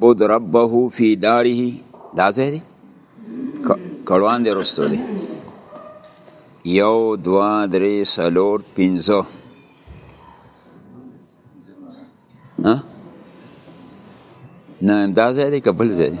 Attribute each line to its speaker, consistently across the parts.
Speaker 1: عبد ربه فی داره دا ځای دی کړوان دی رستو دی یو دوا درې سلور پنځه نه دا ځای دی که بل ځای دی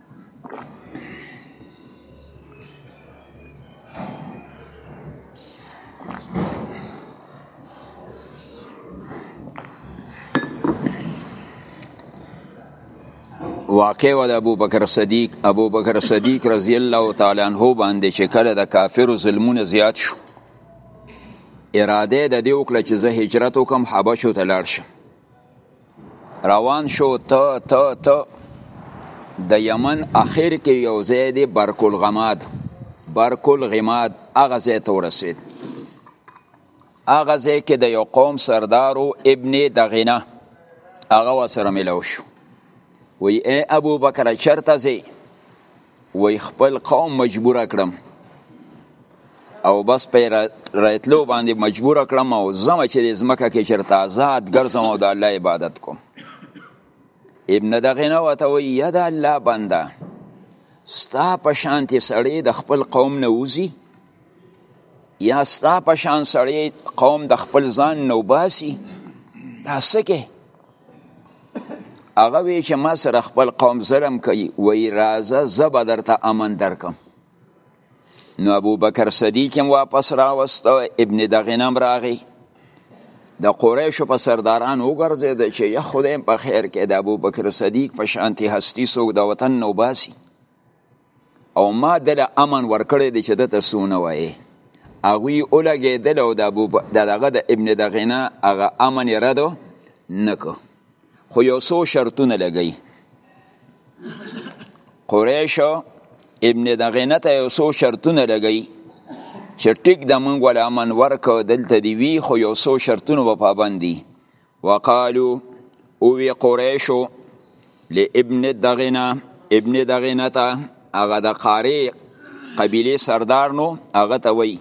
Speaker 1: واقع و د ابو بکر صدیق ابو بکر صدیق رضی الله تعالی عنہ باندې چې کله د کافرو ظلمونه زیات شو اراده د دې وکړه چې زه هجرت وکم حبشو ته لاړ شم روان شو ته ته ته د یمن اخر کې یو ځای دی برکل غماد برکل غماد هغه ځای ته ورسید هغه ځای کې د یو قوم سردارو ابن دغینه هغه وسره ملو شو وی ای ابو بکر چرته زی وای خپل قوم مجبور کړم او بس په راتلو باندې مجبور کړم او زما چې د زمکه کې چرته آزاد ګرځم او د الله عبادت کوم ابن دغه نه وته وی یا د الله بنده ستا په شانتی سړی د خپل قوم نه وځي یا ستا په شان سړی قوم د خپل ځان نو باسي دا سکه هغه وی چې ما سره خپل قوم ظلم کوي وای راځه زه به درته امن درکم نو ابو بکر صدیق هم واپس راوسته ابن دغنم راغی د قریشو په سرداران وګرځید چې یا خدای په خیر کې د ابو بکر صدیق په شانتی هستی سو د وطن نو باسي او ما دله امن ورکړی دی چې د ته سونه وایې هغوی ولګېدل او د ابو دغه د ابن دغې نه هغه امن یې رد نه کړ خو یو څو شرطونه لګوي قریشو ابن دغې نه ته یو څو شرطونه لګوي چې ټیک د مونږ ول امن ورکړ دلته دی وی خو یو څو شرطونه به پابند دي وقالو اوی قریشو لابن دغنا ابن دغنا تا هغه د قاری قبیله سردار نو هغه ته وی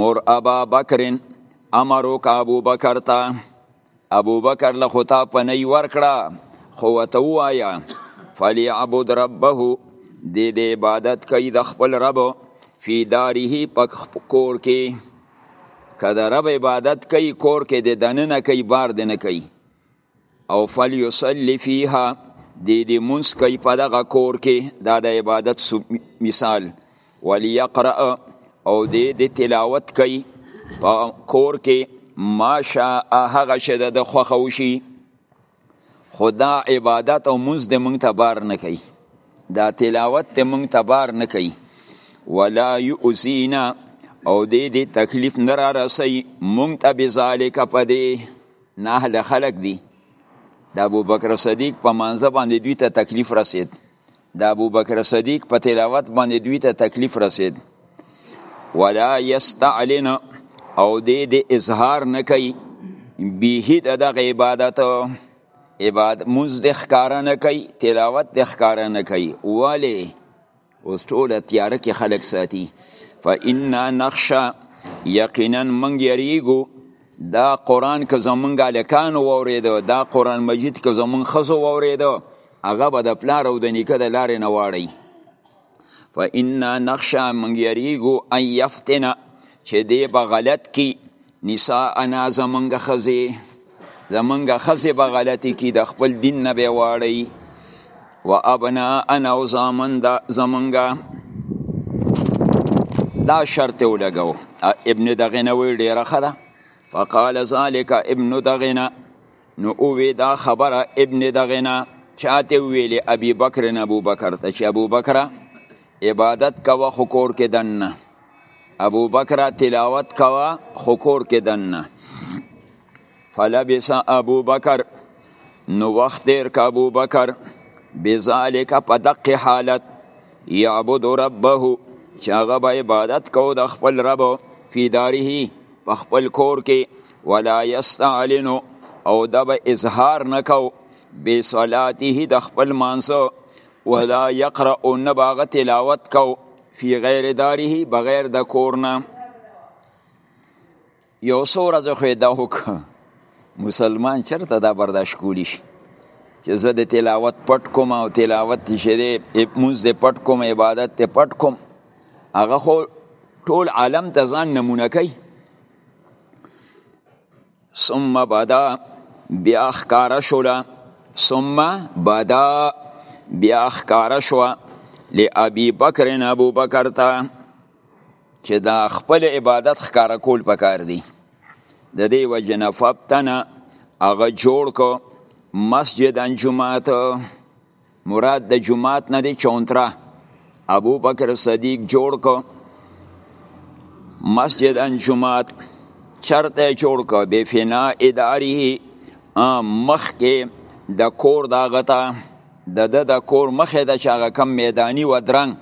Speaker 1: مر ابا بکرن امرو کا ابو بکر تا ابو بکر له خطا پنی ورکړه خو ته وایا فلی عبد ربه د عبادت کوي د خپل رب فی داره پک کور کې که د رب عبادت کوي کور کې د دننه کوي بار د نه کوي او فل یصلی فیها د دې مونږ کوي په دغه کور کې دا د عبادت مثال وليقرأ او دې د تلاوت کوي په کور کې ماشا هغه چې د خوښه وشي خو دا عبادت او منځ د مونږ ته بار نه کوي دا تلاوت د مونږ ته بار نه کوي ولا یؤذینا او دې دې تکلیف نه را رسي مونږ ته بذالک پدې نه له خلق دي د ابو بکر صدیق په منځ باندې دوی ته تکلیف رسید د ابوبکر صدیق په تلاوت باندې دوی ته تکلیف رسید ولا یستعلن او دې دې اظهار نه کوي به د دغه عبادت عبادت مونږ د ښکارا نه کوي تلاوت د ښکارا نه کوي ولی اوس ټول تیار کې خلق ساتي فإنا نخشى یقینا من یریګو دا قران که زمونږ الکان ووریدو دا قران مجید که زمونږ خزو ووریدو هغه به د پلار او د نیکه د لارې نه واړی فإنا نخشا من یریګو ان یفتنه چې دی به غلط کی نساءنا زمونږ ښځې زمونږ ښځې به غلطې کی د خپل دین نه به واړی و ابناءنا او زامن دا زمونږ دا شرط یې ولګوه ابن دغنه وی ډیره ښه ده فقال ذلك ابن دغنه نو او وی دا خبره ابن دغنا چاته ویلی ابي بکر نه ابو بکر ته چې ابو بکر عبادت کوا خو کور کې دنه ابو بکر تلاوت کوا خو کور کې دنه فلبس ابو بکر نو وخت تیر ک ابو بکر بذالک په دقه حالت یعبد ربه چې هغه به عبادت کو د خپل رب فی داره په خپل کور کې ولا یستعلن او د به اظهار نکو بی صلاته د خپل مانسو ولا یقرأ نباغ تلاوت کو فی غیر داره بغیر د کورنا یو سوره د خو د هک مسلمان چرته دا برداشت کولی شي چې زه د تلاوت پټ کوم او تلاوت چې دی مونږ د پټ کوم عبادت ته پټ کوم هغه خو ټول عالم ته ځان نمونه کوي ثم بدا بیا ښکاره شوله ثم بدا بیا ښکاره شوه لابي بکر ابو بکر ته چې دا خپل عبادت ښکاره کول پکار دي د دې وجه نه فبتنه هغه جوړ کو مسجد انجمات مراد د جماعت نه دی چونترا ابو بکر صدیق جوړ کو مسجد ان جماعت چرته جوړ کو بی فنا اداری مخ کې د کور دا غتا د د د کور مخه د چاغه کم میدانی و درنګ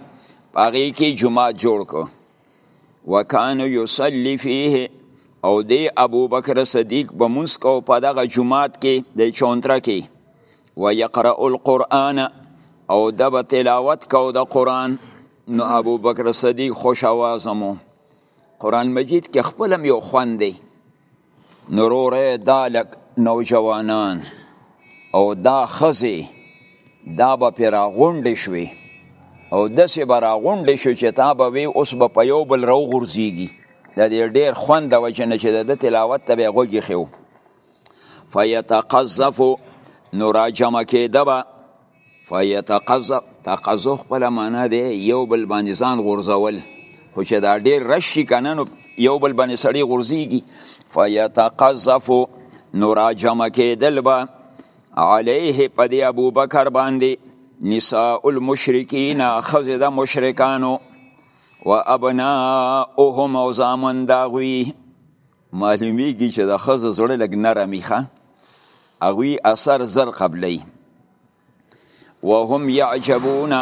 Speaker 1: هغه کې جماعت جوړ کو وکانو یصلی فیه او دی ابو بکر صدیق به مونږ کو په دغه جمعات کې د چونتره کې و یقرأ القرآن او د به تلاوت کو د قرآن نو ابو بکر صدیق خوش آوازمو قرآن مجید کې خپلم یو خوند دی نوروره دا لک نوجوانان او دا خزه دا به پر غونډ شوي او دسه به را غونډ شو چې تا به وی اوس به په یو بل راو غورځيږي د دې ډیر خوند د وجنه چې د تلاوت ته به غوږی خو فیتقذف نو را جمع کېده به فیتقزا تقزو خپل معنا دی یو بل باندې ځان غورځول خو چې دا ډیر رشي کنه نو یو بل باندې سړی غورځيږي فیتقزف نو راجم کېدل به علیه په دی ابو بکر باندې نساء المشرکین خزه د مشرکانو و ابناؤهم او زامن داغوی معلومیږي چې د ښځو زړه لږ نرم وي ښه هغوی اثر زر قبلوي وهم یعجبون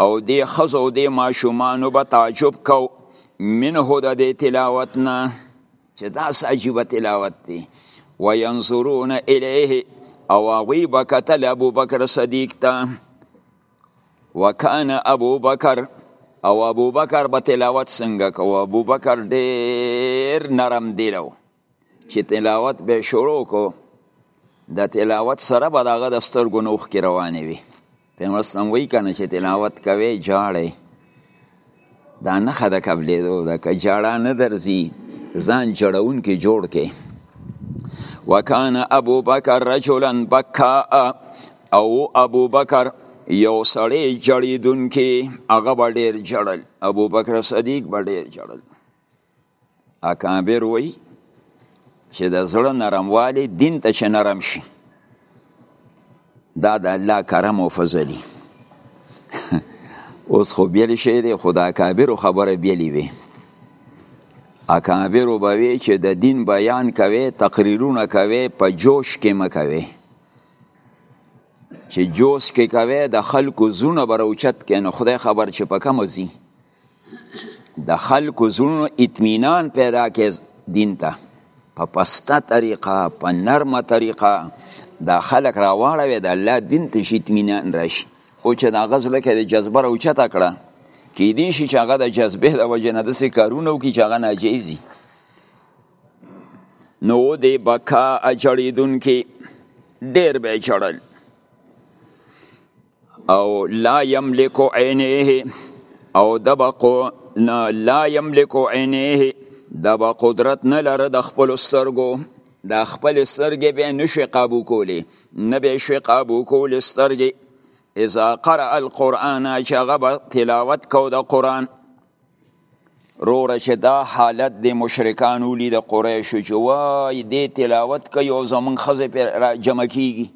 Speaker 1: او دې ښځو او دې ماشومانو به تعجب کو منه د دې تلاوت نه چې داس عجیبه تلاوت دی وینظرون الیه او هغوی به کتل ابوبکر صدیق ته وکانه ابو بکر او ابو بکر به تلاوت څنګه کو ابو بکر ډیر نرم دیلو چې تلاوت به شروع کو د تلاوت سره به دغه د سترګو نوخ کې روانې وي پیغمبر اسلام وی کنه چې تلاوت کوي جاړي دا نخه د قبلېدو ده که جړا نه درځي ځان جړونکي جوړ کې وکان ابو بکر رجلا بکا او ابو بکر یو سړی جړیدونکي هغه به ډېر جړل ابو بکر صدیق به ډېر جړل اکابر وی چې د زړه نرموالی دین ته چې نرم شي دا د الله کرم او فضلی اوس خو بیل شي دی خدا اکابر خبره بیلی وی اکابر به وی چې د دین بیان کوي تقریرونه کوي په جوش کې مکوي چې جوش کې کوي د خلکو زونه بروچت کین خدای خبر چې په کوم ځي د خلکو زړونو اطمینان پیدا کې دین ته په پسته طریقه په نرمه طریقه دا خلک راواړوي د الله دین ته شي اطمینان راشي او چې دا غزله کې د جذبه راوچته کړه کې دې شي چې هغه د جذبه د وجه نه داسې کارونه وکړي چې هغه ناجیز دي نو د بکا اچړېدونکي ډېر به یې چړل او لا یملک عینه او دبقو لا یملک عینه د به قدرت نه لره د خپل سترګو د خپل سترګې به نشي قابو کولی نه به شي قابو کولی سترګې اذا قرأ القرآن چې هغه به تلاوت کو د قرآن روره چې دا حالت د مشرکانو لی د قریشو چې وای دې تلاوت کوي او زمونږ ښځې پرې را جمع کیږي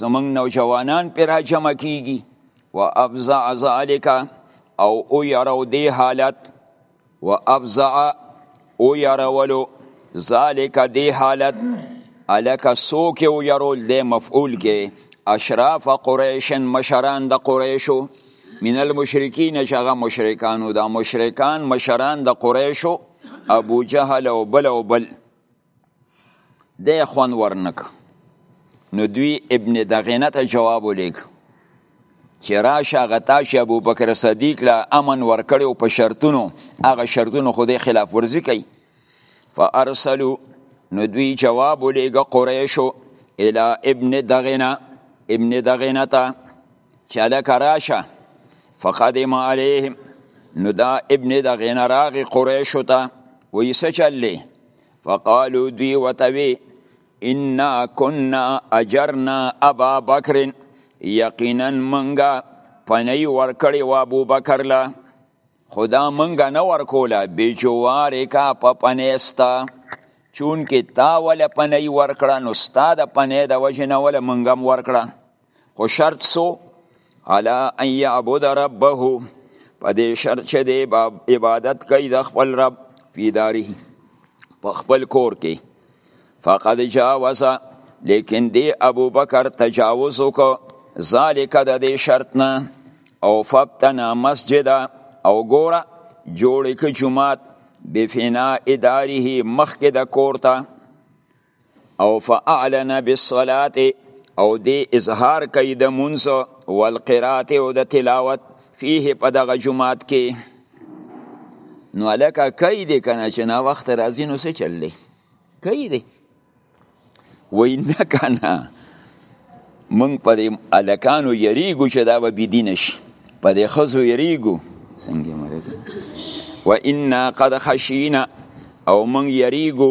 Speaker 1: زمونږ نوجوانان پر راجمع کیږي و افزع ذالک او او یرو دی حالت و افزع او یرولو ذالک دی حالت الک سوک او یرول دی مفعول کې اشراف قریشن مشران د قریشو من المشرکین شغه مشرکانو دا مشرکان مشران د قریشو ابو جهل او بل او بل دی خوند ورنک نو دوی ابن دغینه ته جواب ولیک چې راشه هغه تا چې ابوبکر صدیق له امن ورکړی او په شرطونو هغه شرطونو خو دی خلاف ورزي کوي فارسلو نو دوی جواب ولیږه قریشو الی ابن دغنه ابن دغنه ته چې هلکه راشه فقدم علیهم نو دا ابن دغنه راغی قریشو ته وایي څه چل دی فقالو دوی وتوی انا کنا اجرنا ابا بکر یقینا منګه پنی ورکړی و ابو بکر لا خدا منګه نه ورکولا بجوار کا په پنیستا چون کې تا ول پنی ورکړه نو ستا د پنی د وجه نه ول منګم ورکړه خو شرط سو علا ان یعبد ربه په دې شرط چې د عبادت کوي د خپل رب فی داری په خپل کور کې فقد جاوز لیکن دی ابو بکر تجاوز وکړ ذالک د دې شرط نه او فبتنا مسجد او ګوره جوړ ک جمعات بفنا اداره مخک د کورته او فاعلن بالصلاه او دی اظهار کوي د منځ والقرات او د تلاوت فيه په دغه جمعات کې نو الکه کوي دې کنه چې نا وخت راځي نو څه چل دی کوي دې وای نه کنه مونږ په دې الکانو یریګو چې دا به بيدین شي په دې خزو یریګو څنګه مرګ و انا قد خشینا او مونږ یریګو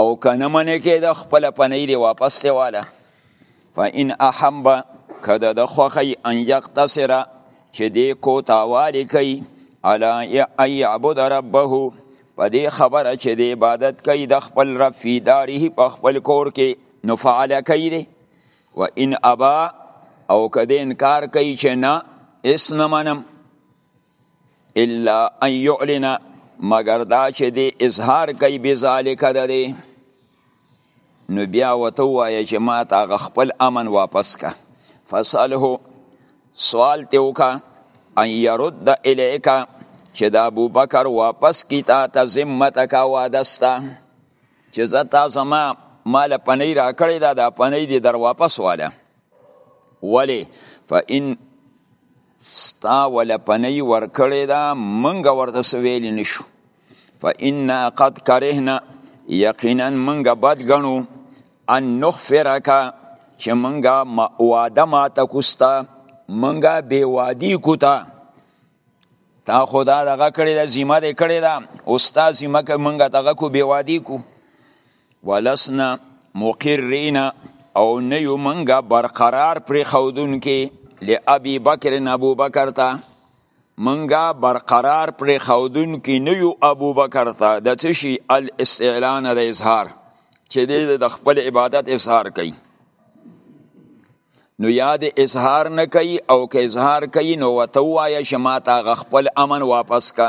Speaker 1: او کنه منې کېده خپل پنۍ دی واپس دی واله فإن أحب کده د خوخی ان یقتصر چې دی کو تاوالی کوي علی ای یعبد ربه په دې خبره چې د عبادت کوي د خپل رب فی داره په خپل کور کې نو فعال کوي دی و ان ابا او کده انکار کوي چې نه اس نه منم الا ان يعلن مگر دا چې دی اظهار کوي بذالک د دې نو بیا وته وایه چې ما ته هغه خپل امن واپس کا فساله سوال ته وکا ان يرد الیک چې د ابو بکر واپس کی تا ته ذمتک وادستا چې زتا زما مال پنی را کړی دا د پنی دی در واپس واله ولی فإن ستا ولپنی ورکړی دا منګ ورته سویلی نشو فإنا قد کرهنا یقینا منګ بد گنو ان نخفرکا چې منګ واده ما تکوستا منګ بی وادی کوتا تا خدا دغه کړی دا ذمہ دې کړی دا استاد ذمہ کې منګ دغه کو بی وادی کو ولسنا مقرین او نه یو منګه برقرار پر خودون کې لابي بکر ابو بکر ته منګه برقرار پر خودون کې نه یو ابو بکر ته د څه شي الاستعلان د اظهار چې د خپل عبادت اظهار کوي نو یاد اظهار نه کوي او که اظهار کوي نو وته وایه چې ما ته خپل امن واپس کا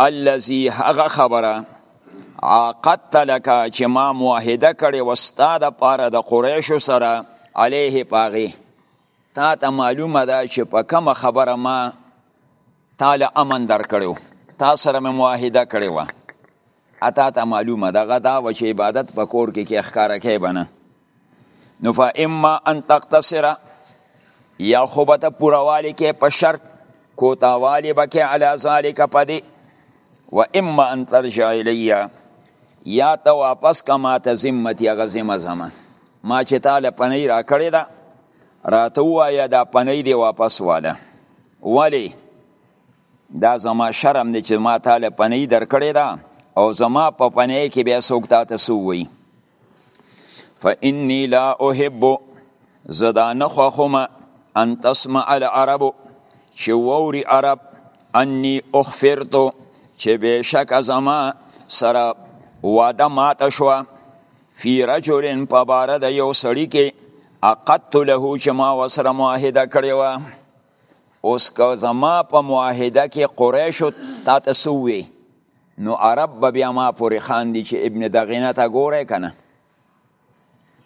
Speaker 1: الذي هغه خبره عاقدت لك چې ما معاهده کړې و ستا دپاره د قریشو سره علیه په هغې تا ته معلومه ده چې په کومه خبره ما تا له امن درکړی تا سره مې معاهده کړې وه اتا ته معلومه دغه دا و چې عبادت په کور کې کې ښکارا کې بنه نو فاما ان تقتصر یا خو به ته پوروالی کې په شرط کوتاوالی به کې علی ذالک پدې و اما ان ترجع الیا یا ته واپس کما ته ذمت یا غزمه زما ما چې تعالی پنی را کړی دا راته وایا دا پنی دی واپس واله ولی دا زما شرم دی چې ما تاله پنۍ درکړې ده او زما په پنۍ کې بیا څوک تا ته سو وي فإني لا أحب زدا نخوخم ان تسمع العرب چې ووري عرب اني اخفرتو چې بشک زما سره واده ماته شو فی رجل په بار د یو سړی کې اقت له چې ما وسره معاهده کړې و اوس که زما په معاهده کې قریشو تا ته څه ووی نو عرب به بیا ما پورې خاندي چې ابن دغینه ته ګوری که نه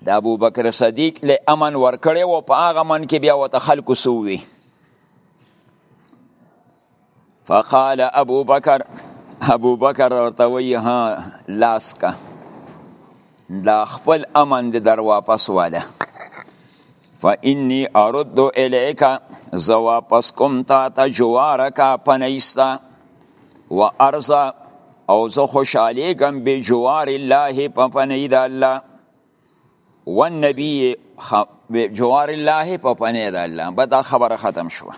Speaker 1: د ابوبکر صدیق له امن ورکړی و په هغه من کې بیا ورته خلکو څه ووی فقال ابو بکر ابو بکر ورته وی ها لاس کا دا خپل امن د در واپس واله فإني أرد إليك زه واپس کوم تا ته جوارک پنیستا و ارزا او زه خوشحالیږم به جوار الله په پنی د الله و نبی خ... جوار الله په پنی د الله به دا خبره ختم شوه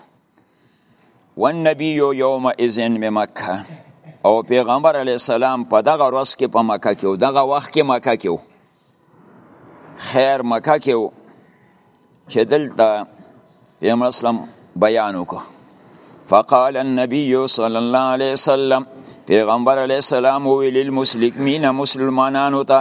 Speaker 1: والنبی یوم اذن بمکه او پیغمبر علی السلام په دغه ورځ کې په مکه کې او دغه وخت کې مکه کې خیر مکه کې چې دلته پیغمبر اسلام بیان وکړ فقال النبي صلى الله عليه وسلم پیغمبر علی السلام ویل للمسلمین مسلمانانو ته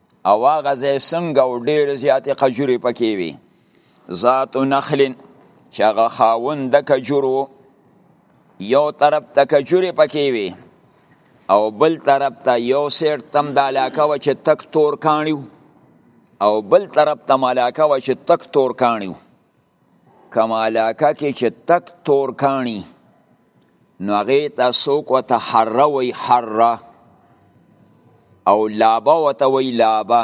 Speaker 1: او هغه ځای څنګه او ډېر زیاتې خجورې پکې وي ذات نخل چې هغه خاوند د کجورو یو طرف ته کجورې پکې وي او بل طرف ته یو سیر تم د علاقه و چې تک تور کانیو او بل طرف ته ملاقه و چې تک تور کانیو کوم علاقه کې چې تک تور کانی نو هغه ته سوق او ته حره وی حره او لابه او ته وی لابه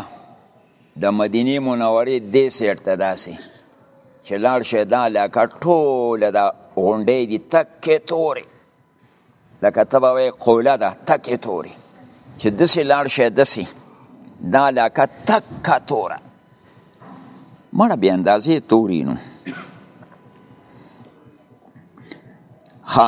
Speaker 1: د مدینه منوره دې سیر ته داسي چې لاړ شه دا علاقه ټوله د غونډې دي تک تورې لکه ته به وې قوله ده تکې تورې چې دسې لاړ شي دسې دا لکه تکه توره مړه بې اندازې تورې نو ها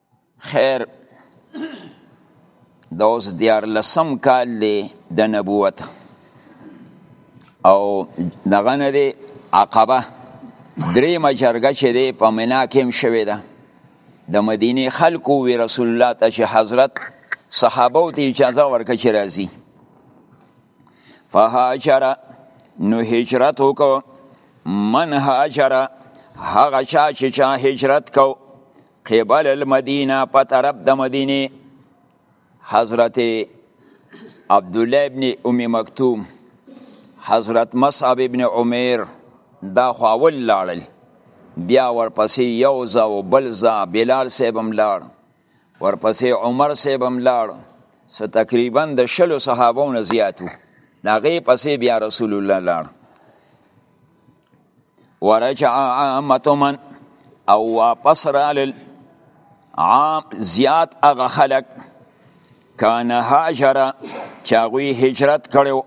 Speaker 1: خیر د اوس دیار لسم کال دی د نبوت او دغه نه دی عقبه درې مجرګه چې دی په منا کې هم شوې ده د مدینه خلکو وی رسول الله ته چې حضرت صحابه ته اجازه ورکړي چې راځي فهاجر نو هجرت وکړو من هاجر هغه چا چې چا هجرت کو قبل المدینه په طرف د مدینه حضرت عبد الله ابن ام مکتوم حضرت مصعب ابن عمر دا خو اول لاړل بیا ورپسې یو ځا او بل ځا بلال صاحب هم لاړ ورپسې عمر صاحب هم لاړ څه تقریبا د شلو صحابو نه زیاتو ناغې پسې بیا رسول الله لاړ ورجع عامت من او واپس رالل عام زیات هغه خلک کان هاجر چې هغوی هجرت کړو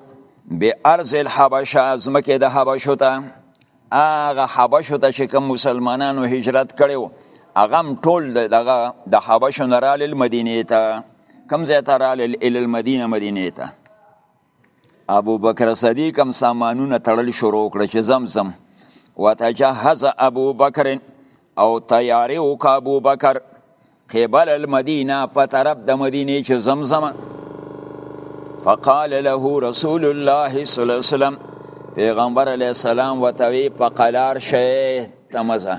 Speaker 1: به ارض الحبشه ځمکې د حبشو ته هغه حبشو ته چې کوم مسلمانانو هجرت کړو هغه هم ټول دغه د حبشو نه رالل مدینې ته کوم ځای ته رالل ال المدینه مدینې ته ابو بکر صدیق هم سامانونه تړل شروع کړ چې زم زم وتجهز ابو بکر او تیاری وک ابو بکر قبل المدینه په طرف د مدینه چې زم زم فقال له رسول الله صلی الله علیه وسلم پیغمبر علیه السلام وتوی په قلار شه تمزه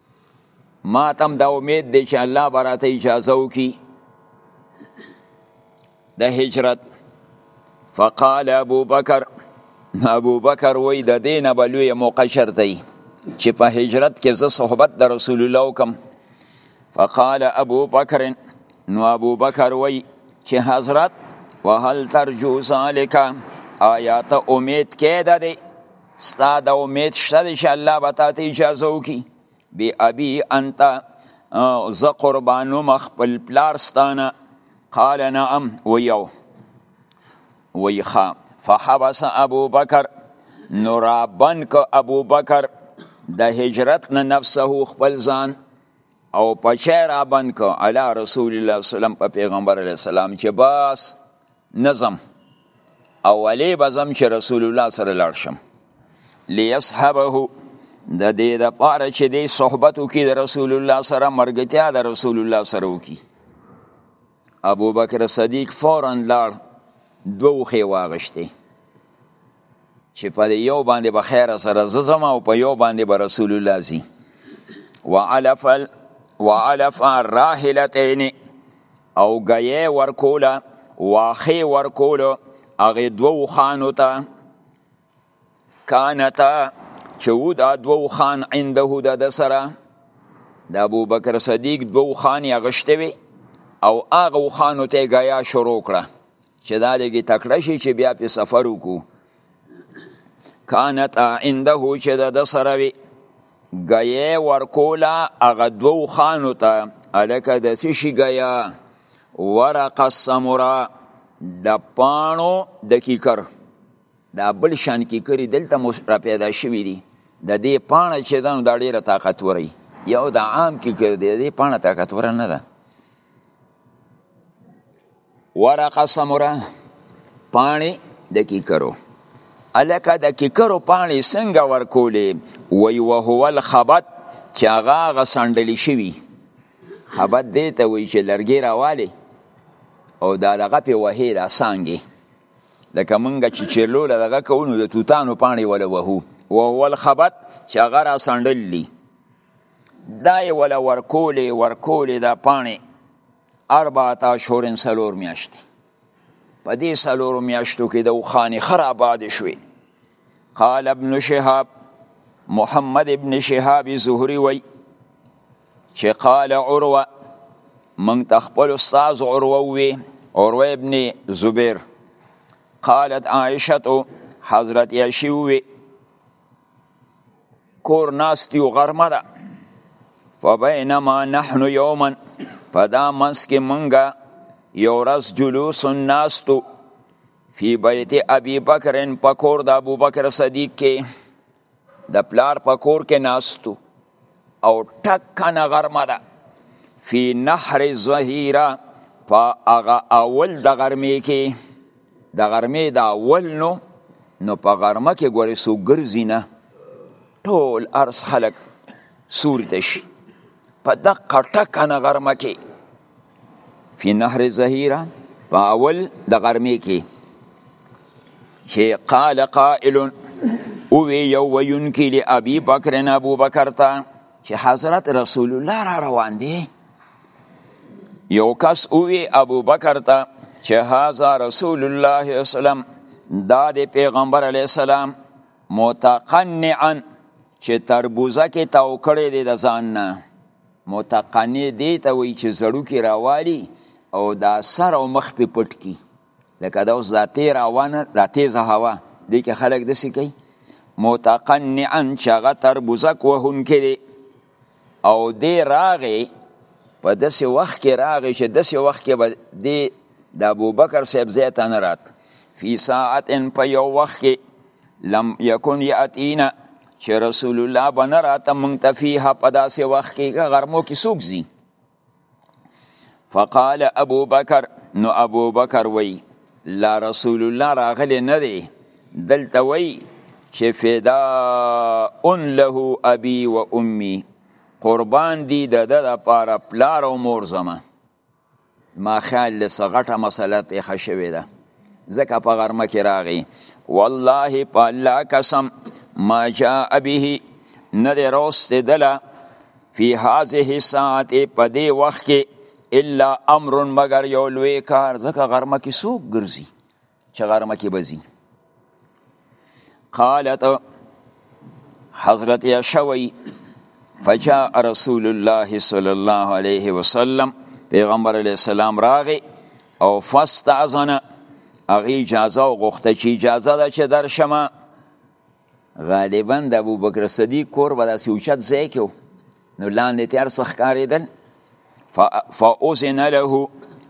Speaker 1: ما تم دا امید دی چې الله به راته اجازه وکړي د هجرت فقال ابو بکر ابو بکر وای د دین به لوی موقع شرطي چې په هجرت کې زه صحبت د رسول الله وکم فقال ابو بکر نو ابو بکر وای چې حضرت وهل ترجو ذالک آیا ته امید کې ده ستا د امید شته دی چې الله به تا ته اجازه وکړي بی ابي انت زه قربانوم خپل پلار ستانه قال نعم ویو ویخا فحبس ابو بکر نورابن که ابو بکر د هجرت نه نفسه خپل ځان او پچه را بند که علی رسول الله سلام په پیغمبر علیه السلام چې بس نظم اولی بزم چې رسول الله سره لاړ شم لیصحبه د دې د پاره چې د صحبت وکي د رسول الله سره مرګتیا د رسول الله سره وکي ابو بکر صدیق فورا لاړ دوه خې واغشته چې په یو باندې به خیر سره زما او په یو باندې به رسول الله زی وعلف ال وعلف الراحلتين او غي ورکولا واخي ورکولو اغه دوو خانو ته کانتا چود ا دوو خان عنده د سره د ابو بکر صدیق دوو خان یې غشته وی او اغه خانو ته غیا شروع کړه چې دا لګي تکړه شي چې بیا په سفر وکړو کانت عنده چې د سره وي غي ورکولا هغه دوو خانو ته الکه د څه شي غیا ورق السمرا د پانو د کیکر دا بل شان کیکری دلته مو را پیدا شوی دی د دې پانه چې دا د ډیره طاقت وري یو د عام کیکر دی د دې پانه طاقت ور نه ده ورقه سمره پانی د کیکرو الکه د کیکرو پانی څنګه ورکولې وی وهو الخبت چې هغه غسندل شوی خبت دې ته وی چې لرګي راواله او دا دغه په وهې دا سانګي لکه مونږه چې چیرلو لږه کوونو د توتانو پانی ولا وهو وهو الخبت چې هغه را سندل لی دا یې ولا ورکولې ورکولې دا پانی اربعه اشهر څلور میاشتې په دې څلورو میاشتو کې د اوښانې ښه رابادې شوې قال ابن شهاب محمد ابن شهاب زهري وی چې قال عروه من تخپل استاذ عروه وی عروه ابن زبیر قالت عائشه حضرت عائشه وی کور ناست یو غرمه ده فبینما نحن یوما په دا منځ کې مونږه یو ورځ جلوس ناستو فی بیت ابي بکر په کور د ابو بکر صدیق کې د پلار په کور کې ناستو او ټکنه غرمه ده فی نحر زهیره په هغه اول د غرمې کې د غرمې د اول نو نو په غرمه کې ګورې سو ګرځي نه ټول ارس خلک سور ته شي په دقه ټکنه غرمه کې فی نهر زهیره په اول د غرمې کې چې قال قائل او وی یو ویون کې لی ابي بکر نه ابو بکر ته چې حضرت رسول الله را روان دی یو کس او وی ابو بکر ته چې هاذا رسول الله صلی الله علیه وسلم دا د پیغمبر علی السلام متقنعا چې تربوزه کې تاو کړی دی د ځان نه متقنی دی ته وی چې زړوکی راوالی او دا سر او مخ په پټ کی لکه دا اوس دا تیر اوانه دا تیز هوا دی که خلق دسی کوي متقنعا چې هغه تربوزک وهونکی دی او دی راغی په داسې وخت کې راغی چې داسې وخت کې به دی د ابوبکر صاحب ځای ته نه رات فی ساعت په یو وخت کې لم یکن یاتینا چې رسول الله بنه راته مونږ ته فیها په داسې وخت کې غرمو کې څوک ځي فقال ابو بکر نو ابو بکر وی لا رسول الله راغلی نه دی دلته وی چې فدا ان له ابي و امي قربان دي د د لپاره پلار او مور زما ما خیال له څه غټه مسله پېښه شوې ده ځکه په غرمه کې راغی والله په الله قسم ما جاء به نه دی راوستې دله فی هذه الساعت په دې وخت کې الا امر مګر یو لوی کار ځکه غرمه کې څوک ګرځي چې غرمه کې بزي قالت حضرت یشوی فجاء رسول الله صلی الله علیه وسلم پیغمبر علیه السلام راغی او فاستاذن اغه اجازه غوښته چې اجازه ده چې درشمه غالبا د ابوبکر صدیق کور به داسې اوچت ځای کې نو لاندې تیار څه ښکارېدل فاوزن له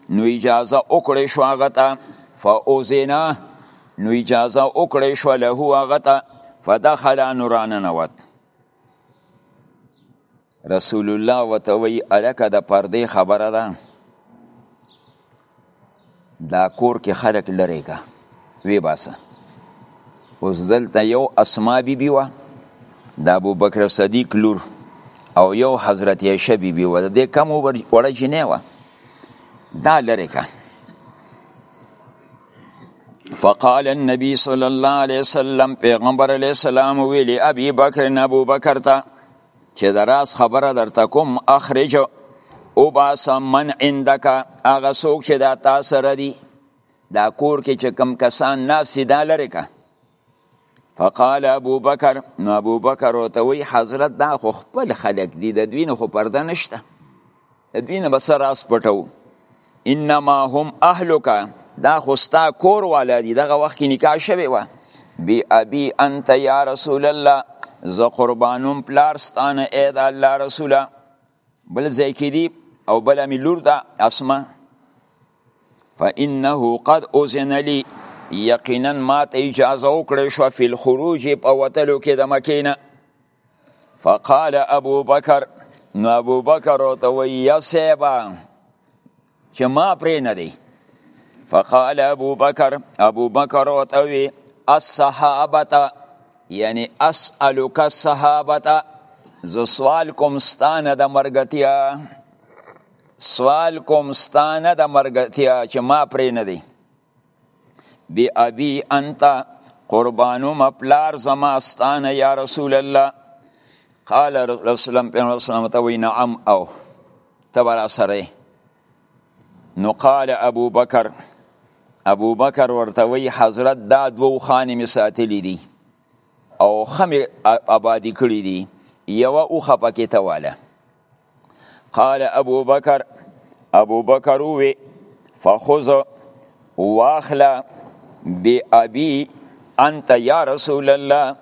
Speaker 1: نو اجازه وکړې شو هغه ته فاوزن نو اجازه وکړې شو له هغه ته فدخل نورانه نوت رسول الله وته وی الکه د پردې خبره ده دا کور کې خلک لری کا وی باسه اوس دلته یو اسما بی بی وا د ابو بکر صدیق لور او یو حضرت عائشه بی بی وا د کم وړه جنې وا دا لری کا فقال النبي صلى الله عليه وسلم پیغمبر علیه السلام ویلی ابي بکر ابو بکر ته چې د راز خبره درته کوم اخرج او باس من عندك هغه څوک چې دا تا سره دي دا کور کې چې کم کسان ناسي دا لري که فقال ابو بکر نو ابو بکر ورته وی حضرت دا خو خپل خلق دي د دوی نه خو پرده نشته د دوی نه به څه راز پټوو انما هم اهلک دا خو ستا کور والا دي دغه وخت کې نکاح شوې وه بی ابي انت یا رسول الله زه قربانوم پلار ستانه ای د الله رسوله بل ځای کې دي او بل مې لور ده اسمه فانه قد اذن لي یقینا ما ته اجازه وکړې شو فی الخروج په وتلو کې د مکینه فقال ابو بکر نو ابو بکر او ته وی یا سیبا چې ما پرې نه دی فقال ابو بکر ابو بکر او ته وی الصحابه یعنی اسالک الصحابه ز سوال کوم ستانه د مرګتیا سوال کوم ستانه د مرګتیا چې ما پرې نه دی بی ابی انت قربانو مپلار زما استان یا رسول الله قال رسول الله صلی الله علیه وسلم ته وی نعم او تبر سره نو قال ابو بکر ابو بکر ورته وی حضرت دا دوو خانې می ساتلې دي او خمه آبادی کړی دي یو اوخه پکې تواله قال ابو بکر ابو بکر وی فخذ واخلا بی ابي انت یا رسول الله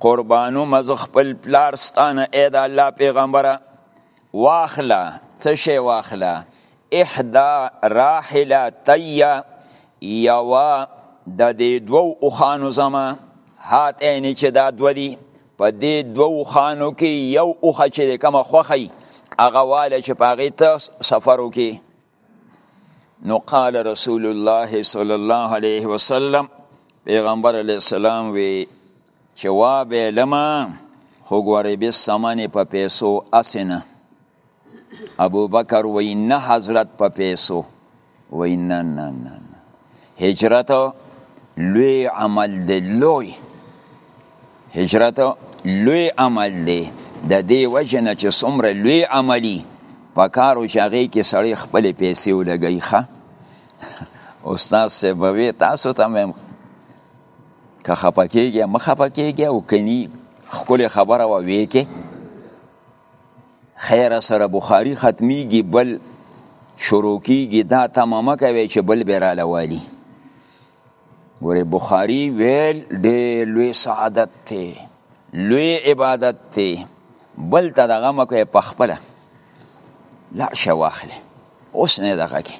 Speaker 1: قربانو مز خپل پلار ستانه اې د الله پیغمبره واخلا څه شی واخلا احدا راحله تیا یوا د دې دوو اوخانو زما هات عین چې دا دو دي په دې دوه اوښانو کې یو اوښه چې د کومه خوښه وي هغه واله چې په هغې ته سفر وکړي نو قال رسول الله صلی الله علیه وسلم پیغمبر علیه السلام وی چې وا به لما خو ګورې به سمنې په پیسو اسنه ابو بکر وی نه حضرت په پیسو وی نه نه نه هجرت لوی عمل دی لوی هجرت لوی عمل دی د دې وجه نه چې څومره لوی عملی په کارو چې هغې کې سړی خپلې پیسې ولګوي ښه استاد صاحب وی تاسو ته مې که خفه کېږي مه خفه کېږي او کني ښکلې خبره وه ویې کې خیر سره بخاری ختمیږي بل شروع کیږي دا تمامه کوي چې بل به را لوالي ګوره بخاری ویل ډېر لوی سعادت دی لوی عبادت دی بل ته دغه مکه په خپله لا شواخله اوس نه دغه کې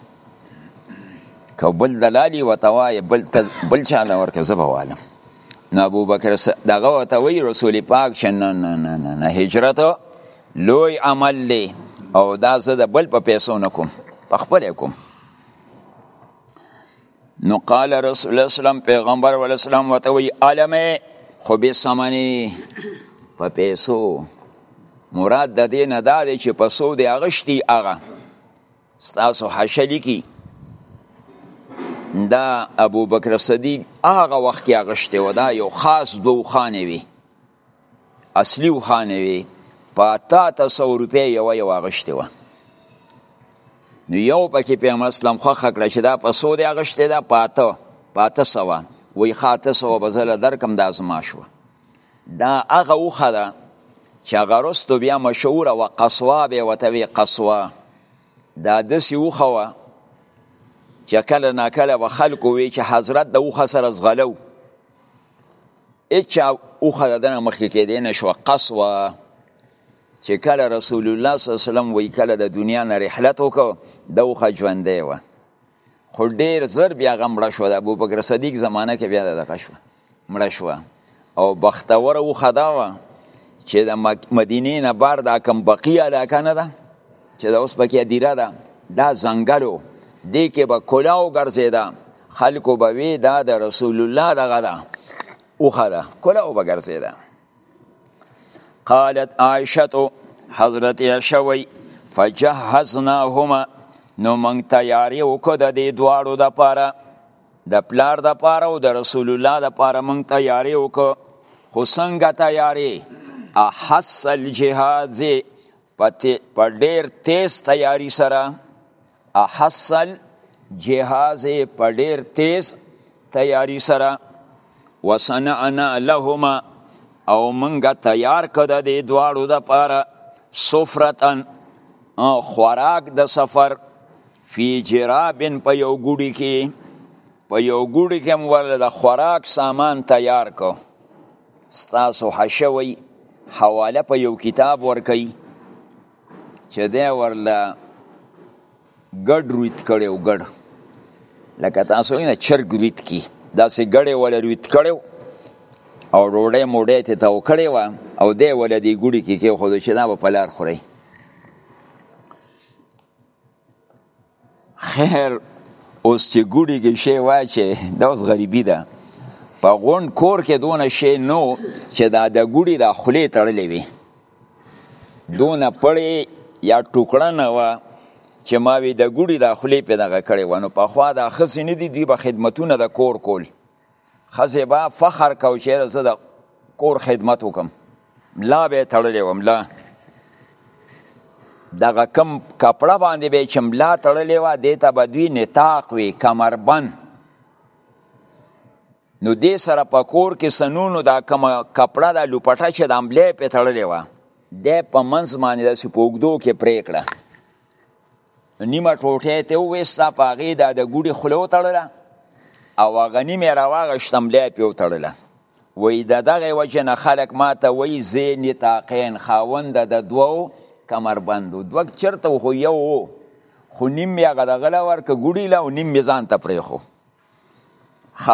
Speaker 1: که بل دلالی وته وایې بل, بل چا له ورکه زه به والم نو ابو بکر دغه وته وی رسول پاک چې نه نه نه نه نه هجرت لوی عمل دی او دا زه د بل په پیسو نه کوم په خپل کوم نو قال رسول الله اسلام پیغمبر ول اسلام وته وی علمه خو به سمنی په پیسو مراد د دې نه دا دی چې په سو دی اغشتي هغه ستاسو حشلی کی دا ابو بکر صدیق هغه وخت کې اغشته و دا یو خاص دوخانه وی اصلي اوښانې وې په اته اته سوه روپۍ یوه یوه اخیستې وه نو یو پکې پیغمبر اسلام خوښه کړه چې دا په څو دی اخیستې ده په اته په اته سوه وایي ښه اته سوه به زه له درکړم دا زما شوه دا هغه اوښه ده چې هغه وروسته بیا مشهوره وه قصوا به یې ورته وي قصوا دا داسې اوښه وه چې کله ناکله به خلکو وی چې حضرت د اوخه سره زغلو اچا اوخه دنه مخکې کېدې نشوه قصوه چې کله رسول الله صلی الله علیه وسلم وی کله د دنیا نه رحلت وکړ د اوخه ژوندې و خو ډیر زر بیا غمړه شو د ابو بکر صدیق زمانہ کې بیا دغه شو مړه شو او بختور اوخه دا و چې د مدینې نه بار دا کم بقیه علاقه نه ده چې دا اوس پکې دیره ده دا ځنګلو دې کې به کلاو ګرځېده خلکو به وی دا د رسول الله دغه ده اوخه ده کلاو به ګرځېده قالت عائشه حضرت عائشه وی فجهزناهما نو مونږ تیاری وکړه د دې دواړو د پاره د پلار د پاره او د رسول الله د پاره مونږ تیاری وکړو خو څنګه تیاری احس الجهاد په ډیر تیز تیاری سره احصل جهاز په ډیر تیز تیاری سره وصنعنا لهما او منګه تیار کړه د دواړو د پاره سفرتن خوراک د سفر فی جرابن په یو ګوډی کې په یو ګوډی کې هم ول د خوراک سامان تیار کو ستاسو حشوي حواله په یو کتاب ورکي چې دا ورله ګډ رویت کړو ګډ لکه تاسو نه چرګ رویت کی دا سه ګړې ول رویت کړو او روړې موډې ته تو کړې و او دې ول دې ګړي کې کې خو چې دا په لار خوري خیر اوس چې ګوډي کې شی واچي دا اوس غریبي ده په غونډ کور کې دونه شی نو چې دا د ګوډي د خولې تړلې وي دونه پړې یا ټوکړه نه وه چې ما وی د ګوډي د خولې په دغه کړې ونه په خوا د خصې نه دي دوی به خدمتونه د کور کول خزه با فخر کو چې زه د کور خدمت وکم لا به تړلې وم لا دغه کم کپړه باندې به چې ملا تړلې وه دې ته به دوی نطاق وي کمربند نو دې سره په کور کې سنونو دا کوم کپړه د لوپټه چې د امبلې په تړلې و د په منځ باندې د سپوګدو کې پرې کړه نیمه ټوټه ته وویسته په هغې دا د ګوډې خوله وتړله او هغه نیمه راواغشته ملا یې پې وتړله وایي د دغې وجې نه خلک ما ته وایي زه نطاقین خاوند د دوو کمربندو دوه چېرته خو یو و خو نیم مې هغه دغه له ورکه ګوډي له او نیم مې ځان ته پرېښو خ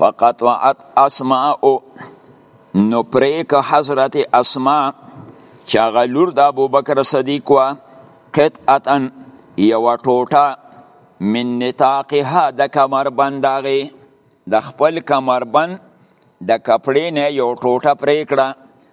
Speaker 1: فقط وعد اسماء نو پریک حضرت اسماء چا غلور د ابوبکر صدیق وا قطعا یو ټوټه من نطاقها د کمربند داغه د خپل کمربند د کپړې نه یو ټوټه پرې کړه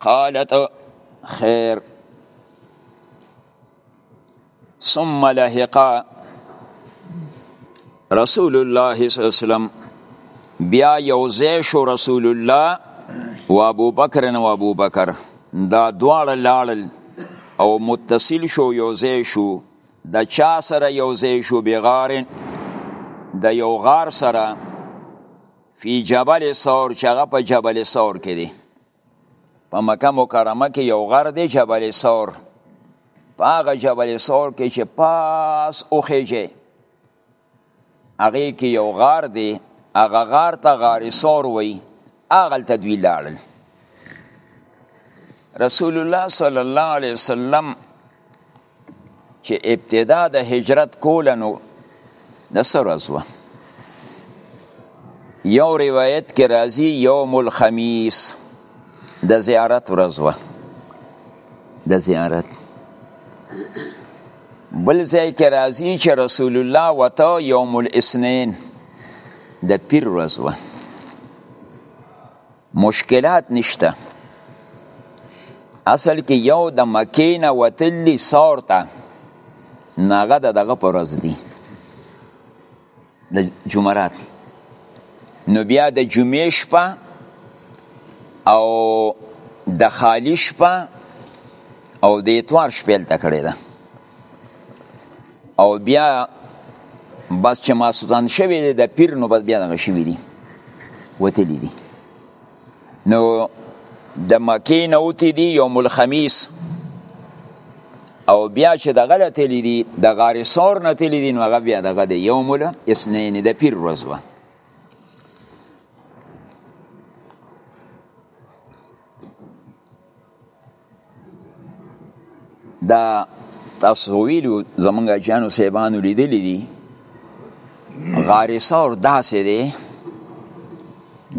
Speaker 1: قالت خیر ثم لحق رسول الله صلی الله علیه وسلم بیا یوځای شو رسول الله و ابو بکر و ابو بکر دا دواړه لاړل او متصل شو یوځای شو د چا سره یوځای شو بغار د یو غار سره فی جبل ثور چې هغه په جبل ثور کې دی په مکه مکرمه کې یو غر دی جبل ثور په هغه جبل ثور کې چې پاس اوخیږي هغه کې یو غار دی هغه غار ته غار ثور وای هغه ته دوی لاړل رسول الله صلی الله علیه وسلم چې ابتدا د هجرت کوله نو د څه ورځ وه یو روایت کې راځي یوم الخمیس د زیارت ورځ وه د زیارت بل ځای کې راځي چې رسول الله وته یوم الاثنین د پیر ورځ وه مشکلات نشته اصل کې یو د مکې نه وتل دي ثور ته نو هغه د دغه په ورځ دي د جمرات نو بیا د جمعې شپه او د خالی شپه او د اتوار شپه هلته کړې ده او بیا بس چې ماسوتان شوی دی د پیر نو بس بیا دغه شوی دی وتلی دی نو د مکې نه وتی دی یوم الخمیس او بیا چې دغه له تللی دی د غار سور نه تللی دی نو هغه بیا دغه دی یوم الاثنین د پیر ورځ وه دا تاسو ویلو زمونږ اجانو صاحبانو لیدلی دي غار ثور داسې دی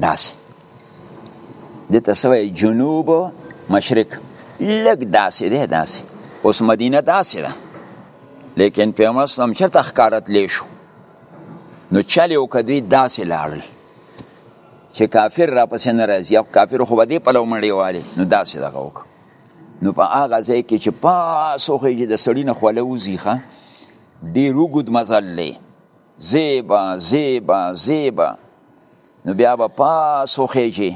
Speaker 1: داسې دته سوی جنوب مشرق لګ داسې دی داسې اوس مدینه داسې ده لیکن پیغمبر اسلام چرته ښکارت لیشو نو چلی وکدوی داسې لاړل چې کافر را پسې نه راځي او کافر خو به دې پلو مړې والي نو داسې دغه وکړه نو په هغه ځای کې چې پاس وخې چې د سړي نه خوله وځي ښه ډېر اوږد مزل دی زیبا زیبا زیبا نو بیا به پاس وخې چې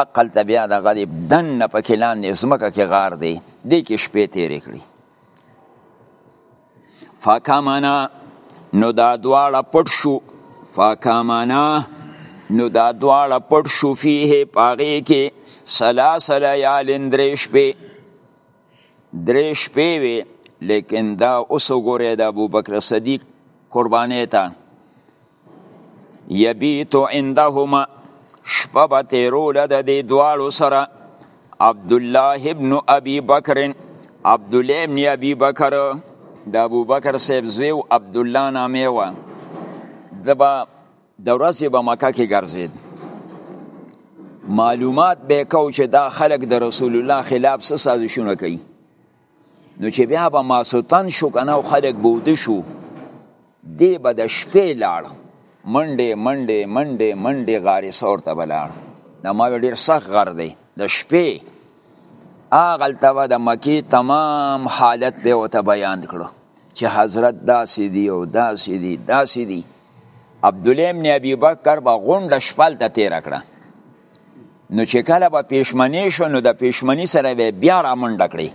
Speaker 1: عقل ته بیا د غریب دن نه پکې لاندې ځمکه کې غار دی دې کې شپې تېرې کړي فکمنا نو دا دواړه پټ شو فکمنا نو دا دواړه پټ شو فيه پاغي کې سلاس ليال درې شپې درې شپې وي لیکن دا اوس وګوره د ابوبکر صدیق قربانې ته یبیتو عندهما شپه به تیروله د دې دواړو سره عبد الله ابن ابي بکر عبد الله ابن ابي بکر د ابو بکر صاحب زوی او عبد الله نامه و دبا د ورځې به مکه کې ګرځید معلومات به کو چې دا خلک د رسول الله خلاف څه سازشونه کوي نو چې بیا به ماسوتن شو کنه او خلک به وده شو دی به د شپې لاړ منډې منډې منډې منډې غارې سور ته به لاړ دا ما ډېر سخت غر دی د شپې هغلته به د مکې تمام حالت به ورته بیان کړو چې حضرت داسې دی او داسې دی داسې دی عبدالله ابن ابي بکر به غونډه شپه هلته تېره کړه نو چې کله به پښمنې شو نو د پښمنی سره به بیا را منډه کړي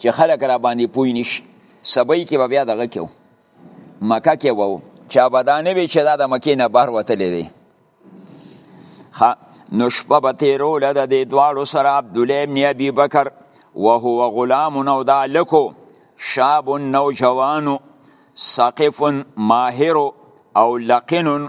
Speaker 1: چې خلک را باندې پوی نشي سبای کې به بیا دغه کېو مکه کې وو چا به دا نه وي چې دا د مکې نه بهر وتلی دی نو شپه به تېروله د دې دواړو سره عبدالله ابن ابي بکر وهو غلام نو دا لکو شاب نوجوان سقف ماهر او لقن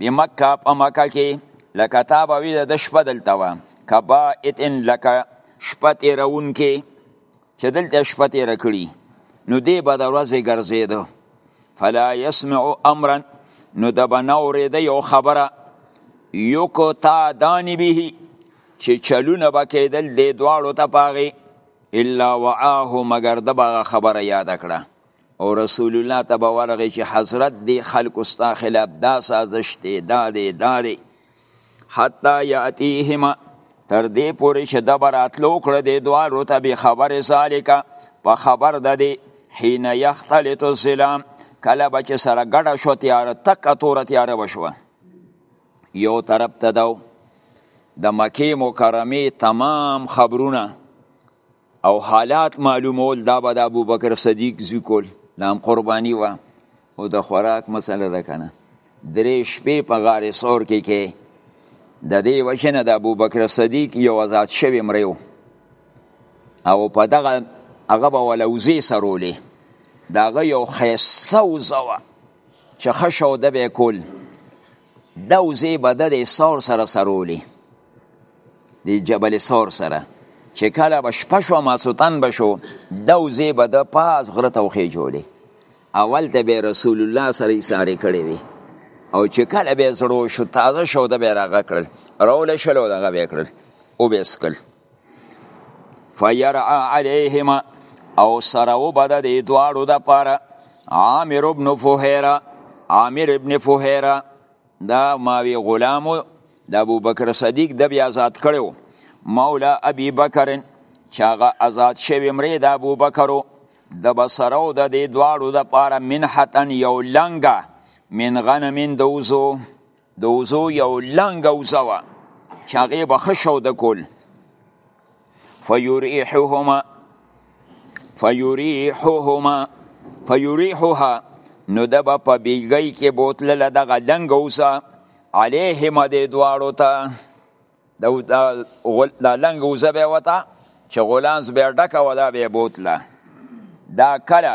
Speaker 1: بمکه په مکه کې لکه تا به وي د شپه دلته وه که بائتن لکه شپه تېرونکې چې دلته شپه تېره کړي نو دی به د ورځې ګرځېده فلا يسمع امرا نو د به نه اورېده یو خبره یوکو تا دانې به چې چلونه به کېدل دې دواړو ته په هغې الا وعاه مګر د به خبره یاده کړه او رسول الله ته به ورغی چې حضرت دی خلکو ستا خلاف دا سازش دی دا دی دا دی حتی یاتیهما تر دې پورې چې د براتلو کړه دی دوالو ته به خبر سالکا په خبر د دی حين يختلط الظلام کله به چې سره ګډه شو تیار تک تور تیار وشو یو طرف ته داو د مکه مکرمه تمام خبرونه او حالات معلومول دا به د ابو بکر صدیق زی کول دا هم قربانی و او د خوراک مسله ده کنه درې شپې په غار سور کې کې د دې وجنه د ابو بکر صدیق یو آزاد شوی مریو او په دغه هغه به ولوزې سرولې داغه یو خیسته وزوه چې خشو د به کول دا وزې به د سور سره سرولې د جبل سور سره چې کله به شپه شو ماسوتن به شو دا وزې به د پاس غره ته وخې جوړې اول ته به رسول الله سره یې سارې کړې وي او چې کله به زړو شو تازه شو د به راغه کړل رول شلو دغه به کړل او به سکل فیرعا علیهما او سره وبد د دواړو د پاره عامر ابن فهیره عامر ابن فهیره دا ماوی غلام د ابو بکر صدیق د بیا آزاد کړو مولا ابي بکر چې هغه آزاد شوی مری د ابو بکرو د بصره او د دې دواړو د پاره منحتن یو لنګه من غنمین دوزو د وزو یو لنګ وزه وه چې هغې به ښه شوده کول فیریحهما فیریحهما فیریحها نو ده به په بیګۍ کې بوتلله دغه لنګ وزه علیهما دې دواړو ته دا لنګ وزه به یې ورته چې غولانس به یې ډکه وه دا به یې بوتله دا کله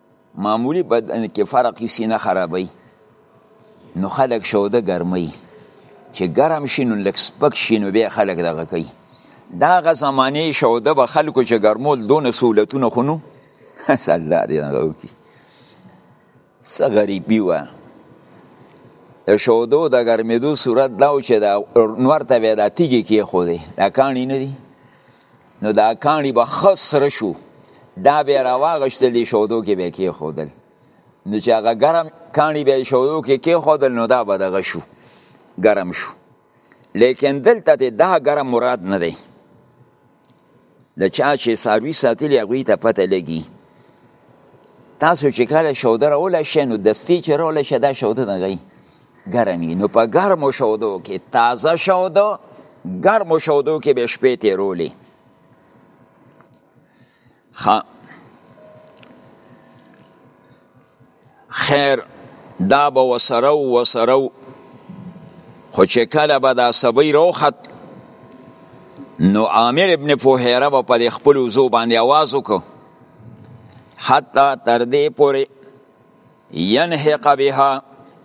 Speaker 1: معمولی بدن کې فرق کې سینه خرابوي نو خلک شوده ګرمي چې ګرم شي نو لږ سپک شي نو بیا خلک دغه کوي دا غ زمانه شوده به خلکو چې ګرمول دون سہولتونه خونو صلی الله دې نه وکي څه غریبي و شودو د ګرمېدو صورت دا و چې دا نور ته به دا تیږي کې خو دی دا کانی نه دی نو دا کانی به خسر شو دا به راواغشتل شودو کې به کې خودل نو چې هغه ګرم کانی به شودو کې کې خودل نو دا به دغه شو ګرم شو لیکن دلته دا ګرم مراد نه دی د چا چې ساروی ساتلی هغوی ته پته لګي تاسو چې کله شوده راوله شئ نو دستې چې راوله شئ دا شوده دغه ګرمي نو په ګرمو شودو کې تازه شودو ګرمو شودو کې به شپې تیرولې ها خیر دا به وسره وسره خو چې کله به دا سبی روخت نو عامر ابن فوهیره به په خپل وزو باندې आवाज وکړ حتی تر دې پورې ینهق بها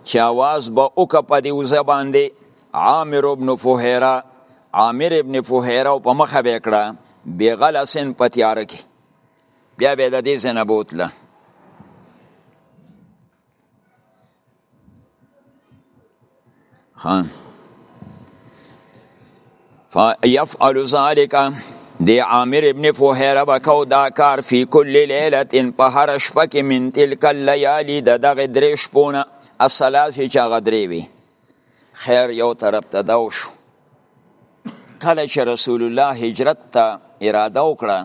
Speaker 1: چې اواز به وکړه په دې وزه باندې عامر ابن فهیره عامر ابن فهیره او په مخه به کړه بغلسن په تیاره کې بیا به د دې ځنه بوتله ها فیفعل ذالک دی عامر ابن فوهره وکاو دا کار فی کل لیله ان په هر شپه کې من تلک الليالي د دغه درې شپونه اصلاث چې هغه درې وي خیر یو طرف ته دا وشو کله چې رسول الله هجرت ته اراده وکړه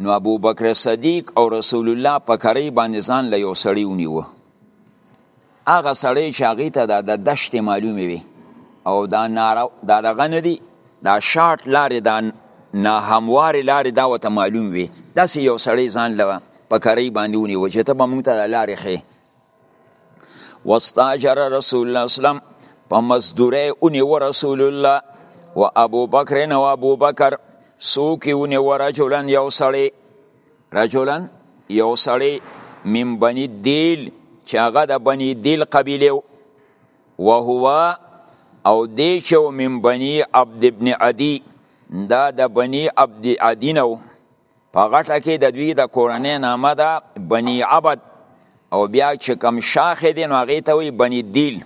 Speaker 1: نو ابوبکر صدیق او رسول الله په کرۍ باندې ځان له یو سړی ونیوه هغه سړی چې هغې ته دا د دشتې معلومې وي او دا ناره دا دغه نه دي دا شاټ لارې دا ناهموارې لارې دا ورته معلوم وي داسې یو سړی ځان له په کرۍ باندې ونیوه چې ته به موږ ته دا لارې ښې واستاجر رسول الله اسلام په مزدوري اونې و رسول الله و ابو بکر نه و ابو بکر سوکی اونې و رجلن یو سړی رجلن یو سړی من بنی دیل چې هغه د بنی دیل قبیله و هو او دی چې من بنی عبد ابن عدی دا د بنی عبد عدی نه په غټه کې د دوی د کورنۍ نامه ده بنی عبد او بیا چې کم شاخ دی نو هغه ته وی بنی دیل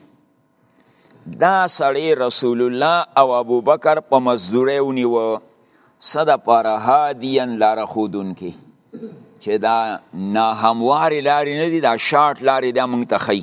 Speaker 1: دا سړی رسول الله او ابوبکر په مزدوري ونیو صد پر هادین لار خودون کې چې دا نه همواري لارې نه دي دا شارټ لارې دا مونږ ته خي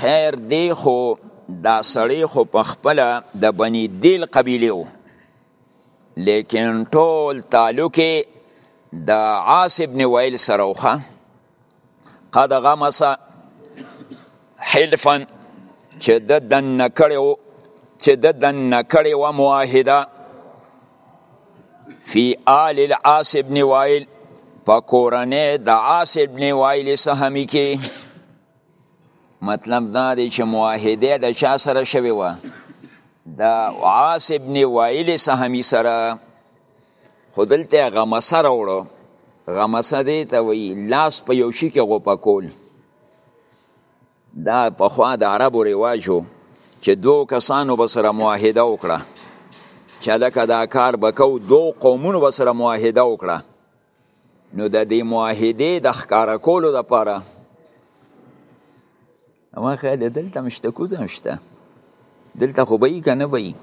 Speaker 1: خیر دی خو دا سړی خو په خپل د بنی دیل قبیله و لیکن ټول تعلق د عاص ابن وائل سره وخه قد غمس حلفا چې د دن کړو چې د دن کړو معاهده فی آل العاص ابن وائل په کورنۍ د عاص ابن وائل سهمی کې مطلب دا دی چې معاهده د چا سره شوی و د عاص ابن وائل سهمی سره خودلته غمسه راوړو غمسه دی ته وی لاس په یو شي کې غوپه کول دا پخوا د عربو رواج و چې دوو کسانو به سره معاهده وکړه چې لکه دا کار به کو دوو قومونو به سره معاهده وکړه نو د دې معاهدې د ښکاره کولو لپاره ما خیال دلته مشته کوزه مشته دلته خو به یې که نه به یې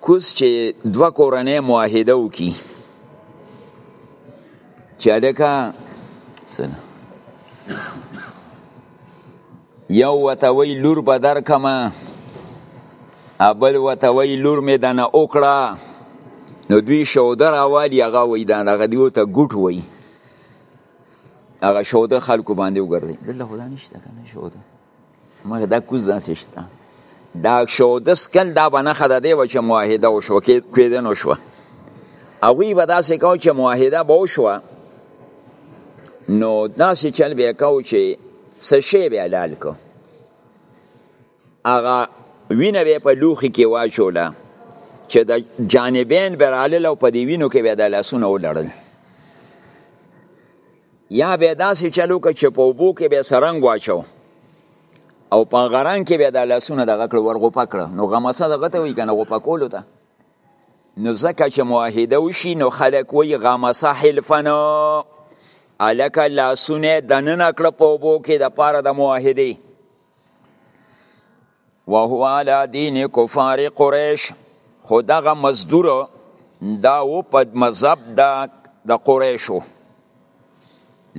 Speaker 1: کوز چې دوه کورنۍ معاهده وکړي چې هلکه یو ورته وایي لور به درکمه بل ورته وایي لور مې دنه وکړه نو دوی شوده راوالي هغه وایي دا هغه دیو ته ګوټ وایي هغه شوده خلکو باندې وګرځي دلته خدا نشته کنه شوده مګر دا کوز داسې شته دا شودس کل دا به نښه د دې وه چې معاهده وشوه کېدن وشوه هغوی به داسې کوو چې معاهده به وشوه نو داسې چل به یې کوو چې څه شی به حلال کو هغه وینه به په لوښي کې واچوله چې د جانبین به رالل او په دې وینو کې به د لاسونه ولړل یا به داسې چلو که چې په اوبو کې به سرنګ واچو او په غران کې به د لاسونه دغه کړ ورغو پکړه نو غمسه دغه ته وی کنه غو پکولو ته نو زکه چې معاهده وشي نو خلک وی غمسه حلفنا الک لاسونه دنن کړ په اوبو کې د پاره د معاهده وهو علی دین کفار قریش خو دغه مزدور دا و په مذهب دا د قریشو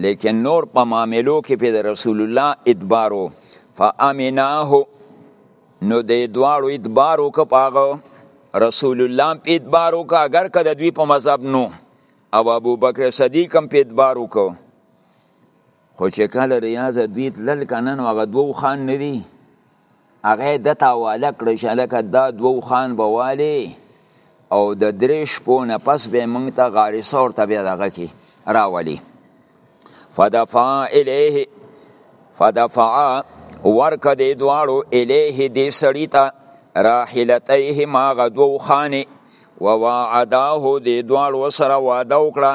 Speaker 1: لیکن نور په معاملو کې په رسول الله ادبارو فامناه نو د ادوارو ادبارو که پاغه رسول الله په ادبارو که اگر که د دوی په مذهب نو او ابو بکر صدیق هم په ادبارو که خو چې کله ریاض دوی تلل کنه نو هغه دوه خان نه دي هغه د تاواله کړ چې لکه دا دوه خان بواله او د درې شپو نه پس به مونږ ته غاری سور ته بیا دغه کی راولی فدفع الیه فدفع ورک دی دوالو الیه دی سړی ته راحلتیه ما غدو خانه وواعداه دې دواړو سره وعده وکړه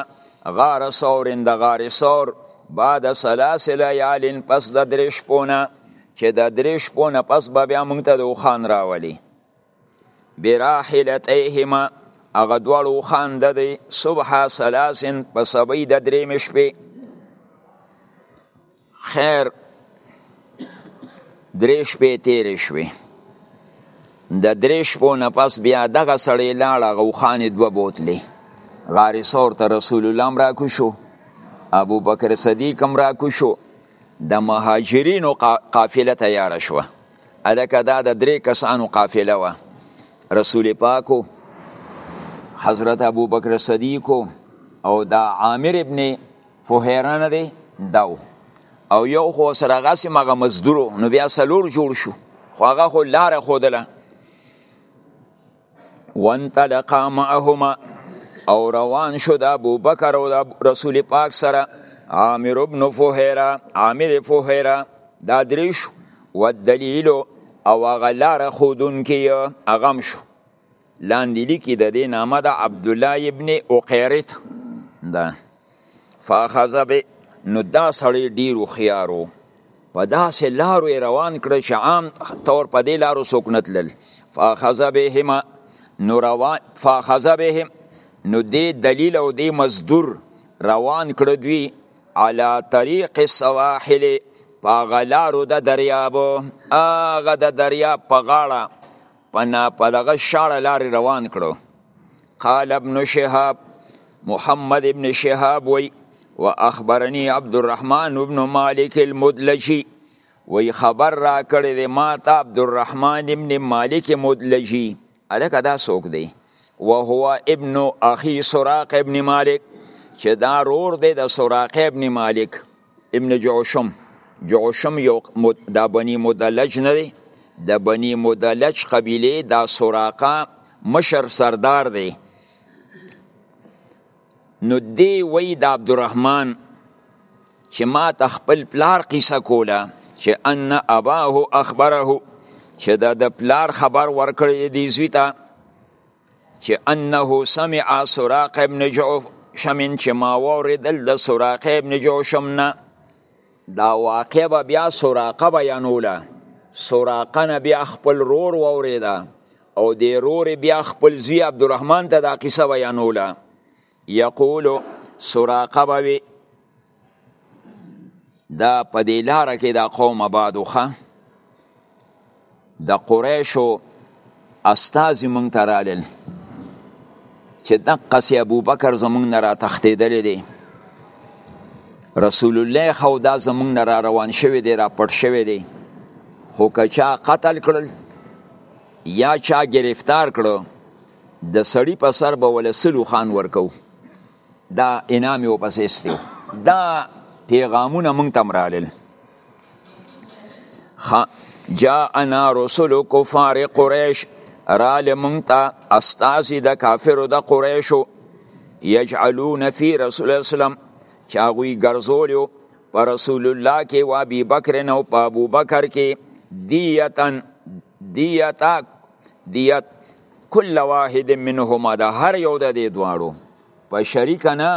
Speaker 1: غار ثور د غار ثور بعد ثلاث ليال پس د درې شپونه چې د درې شپونه پس به بیا موږ ته د وخان راولي براحلتيهما هغه دواړو وخان د دی صبح ثلاث په سبي د درې مشپې خیر درې شپې تیرې شوې د درې شپو نه پس بیا دغه سړی لاړ هغه وخانې دوه بوتلې غار ثور ته رسول الله هم راکو شو ابو بکر صدیق هم راکو شو د مهاجرینو قافله تیاره شوه الکه دا د درې کسانو قافله وه رسول پاکو حضرت ابو بکر صدیقو او دا عامر ابن خو حیرانه دی داو او یو خو سره هغه سم هغه مزدورو نو بیا سلور جوړ شو خو هغه خو لار خودله وانطلقا معهما او روان شو د ابو بکر او د رسول پاک سره عامر ابن فهیرا عامر فهیرا دا درې شو والدلیل او هغه لاره ښودونکي هغه هم شو لاندې لیکي د دې نامه د عبد الله ابن اوقیرت ده فاخذ به نو دا سړی ډیر خيارو په داسې لارو روان کړ چې عام طور په دې لارو څوک نه تلل فاخذ بهما نو روان فاخذ بهم نو دې دلیل او دې مزدور روان کړ دوی علا طریق السواحل پاغلارو د دریاب اغه د دریاب په غاړه په نا په دغه شاړه لارې روان کړو قال ابن شهاب محمد ابن شهاب وی و اخبرنی عبد الرحمن ابن مالک المدلجی وی خبر را کړی دی ما ته عبد الرحمن ابن مالک مدلجی الکه دا څوک دی وهو ابن اخی سراق ابن مالک چې دا رور دی د سراق ابن مالک ابن جعشم جعشم یو د بنی مدلج نه دی د بنی مدلج قبیله د سراقه مشر سردار دی نو دی وی د عبدالرحمن چې ما ته خپل پلار قصه کوله چې ان اباه اخبره چې د پلار خبر ورکړی دی زوی ته چې انه سمع سراق ابن جوشم چې ما وردل د سراق ابن جوشم نه دا واقع به بیا سراقه بیانوله سراقه نه بیا خپل رور ووریده او د رور بیا خپل زوی عبدالرحمن ته دا قصه بیانوله یقول سراقه به وي دا په دې لاره کې دا قوم آباد وخه د قریشو استازي مونږ ته رالل چې دقسې ابوبکر زمونږ نه راتښتېدلی دی رسول الله خو دا زمونږ نه را روان شوی دی را پټ شوی دی خو که چا قتل کړل یا چا گرفتار کړو د سړی په سر به ول سلو خان ورکو دا انعام یو پس استیو دا پیغامونه مونږ تم رالل جاءنا رسول کفار قریش رال مونږ ته استاسی د کافرو د قریشو یجعلون فی رسول الله اسلام چاغوی ګرځولیو پر رسول الله کې و ابي بکر نو په ابو بکر کې دیتن دیتا دیت کل واحد منهما د هر یو د دې دواړو په شریک نه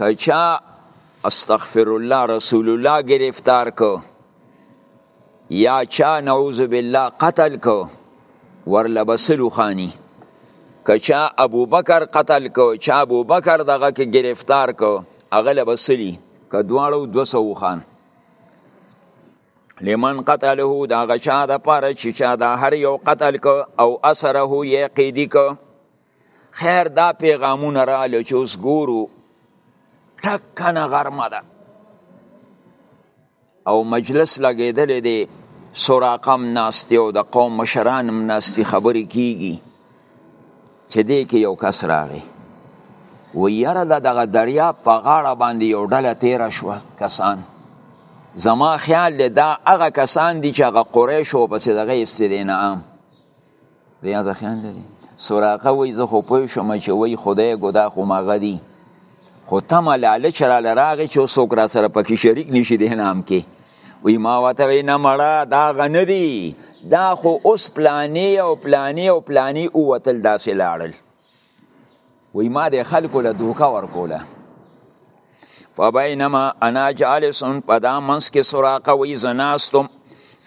Speaker 1: کچا استغفر الله رسول الله گرفتار کو یا چا نعوذ بالله قتل کو ورله بسلو خانی کچا ابو بکر قتل کو چا ابو بکر دغه کې گرفتار کو اغله بسلی که دواړو 200 خان لمن قتله دا غچا د پاره چې چا دا هر یو قتل کو او اثره یې قیدی کو خیر دا پیغامونه را لچوس ګورو ټکنه غرمه ده او مجلس لګیدل دی سراقم ناستی او د قوم مشرانم ناستی خبرې کیږي چې دې کې یو کس راغی و یاره د دغه دریا په غاړه باندې یو ډله تیره شوه کسان زما خیال دی دا هغه کسان دي چې هغه قریشو پسې دغه ایستې دی نعام دی هغه خیال دی سراقه وایي زه خو پوه شوم چې وایي خدای ګدا خو مغه دي خو تمه لالچ راله راغی چې څوک را سره پکې شریک نشي دی نام کې وی ما وته وی نه مړه دا غنه دی دا خو اوس پلانی او پلانی او پلانی او وتل داسې لاړل وی ما د خلکو له دوکا ورکوله فبینما انا جالس په دا منس کې سراقه وی زناستم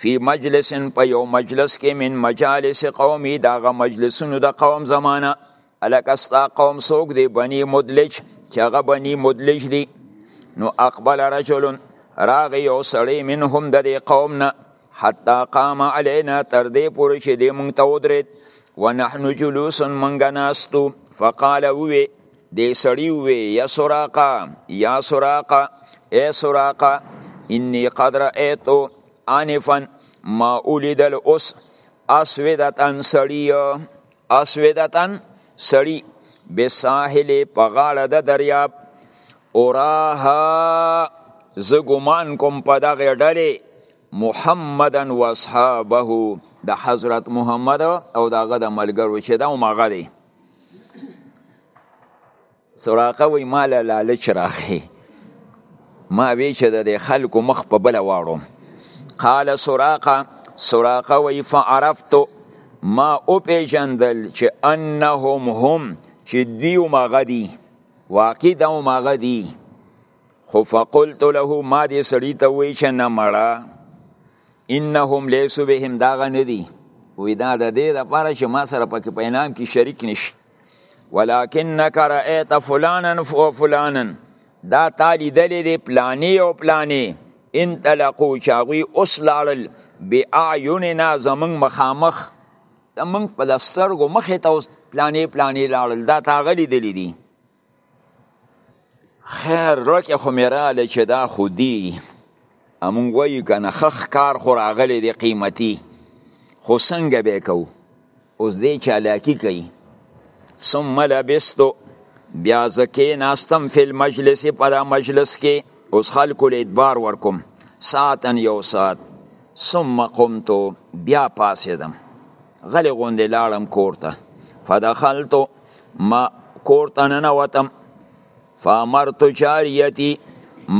Speaker 1: فی مجلس په یو مجلس کې من مجالس قومی داغه مجلسونو د قوم زمانہ الکه ستا قوم څوک دی بنی مدلج چې هغه بنی مدلج دی نو اقبل رجل راغی یو سړی منهم د دې قوم نه حتی قام علینا تر دې پورې چې دې مونږ ته ودرېد ونحن جلوس مونږ ناستو فقال وی دې سړی وی یا سراقه یا سراقه ای سراقه انی قد رأیتو آنفا ما اولیدل اوس اسودتن سړی اسودتن سړی بساحل په غاړه د دریاب اوراها زه ګمان کوم په دغه ډلې محمدن و اصحابه د حضرت محمد او دغه د ملګرو چې دا مغه دی سراقه وی مال لالچ راغی ما وی چې د خلکو مخ په بل واړو قال سراقه سراقه وی فعرفت ما او پیجندل چې انهم هم چې دیو مغدی واقع دا مغدی خو فقلت له ما دې سړی ته وی چې نه مړه انهم ليسوا بهم دا غندي وی دا د دې لپاره چې ما سره پکې پینام کې شریک نشي ولکنک رأیت فلانا و فلانا دا تا لیدلی دی پلانی او پلانی انطلقو چې هغوی اوس لاړل بأعیننا زمونږ مخامخ زمونږ په د سترګو مخې ته اوس پلانی پلانی لاړل دا تا هغه لیدلی دي خیر رکه خو مې راله چې دا خو دی امون وایو که نه خخ کار خو راغلی دی قیمتي خو څنګه به کوو اوس دی چالاکي کوي ثم لبستو بیا زکې ناستم فی المجلس په دا مجلس کې اوس خلکو له ادبار ورکوم ساعتن یو ساعت ثم قمتو بیا پاسېدم غلی غوندې لاړم کور ته فدخلت ما کور ته ننوتم فامرت جاریتی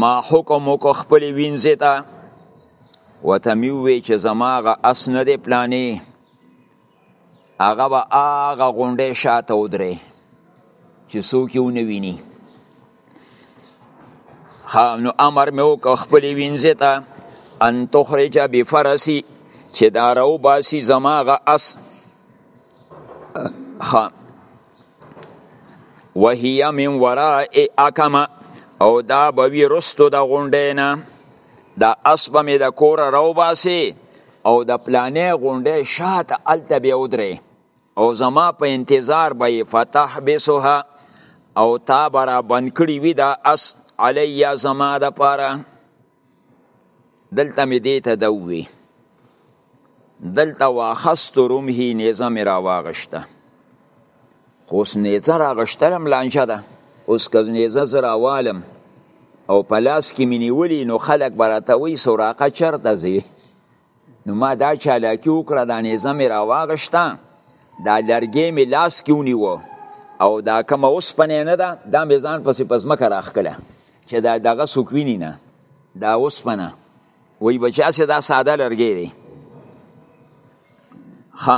Speaker 1: ما حکم وکړ خپلې وینځې ته ورته مې وویل چې زما هغه اس نه دی پلانې هغه به هغه غونډۍ شاته ودرې چې څوک یې ونه ویني ها نو امر مې وکړ خپلې وینځې ته ان تخرج بفرسی چې دا راو باسي زما غه اس ها وهي من وراء اکما او دا به وی رستو د غونډې نه دا اس به مې د کوره راو باسي او د پلانې غونډې شاته الته به ودرې او زما په انتظار به یې فتحبسها او تا به را بند کړي وي دا اس علیا زما دپاره دلته مې دې ته ده ووي دلته واخست رمحي نیزه مې راواغشته خو اوس نیزه راغشتلم لانجه ده اوس که نیزه زه راوالم او په لاس کې مې نیولي نو خلک به راته وایي سراقه چېرته ځې نو ما دا چالاکی وکړه دا نیزه مې راواغشته دا لرګی مې لاس کې ونیوه او دا کوم اوسپنه نه ده دا مې ځان پسې په ځمکه راښکله چې دا دغه څوک ویني نه دا اوسپنه وایي بچیاسې دا ساده لرګی دی ښه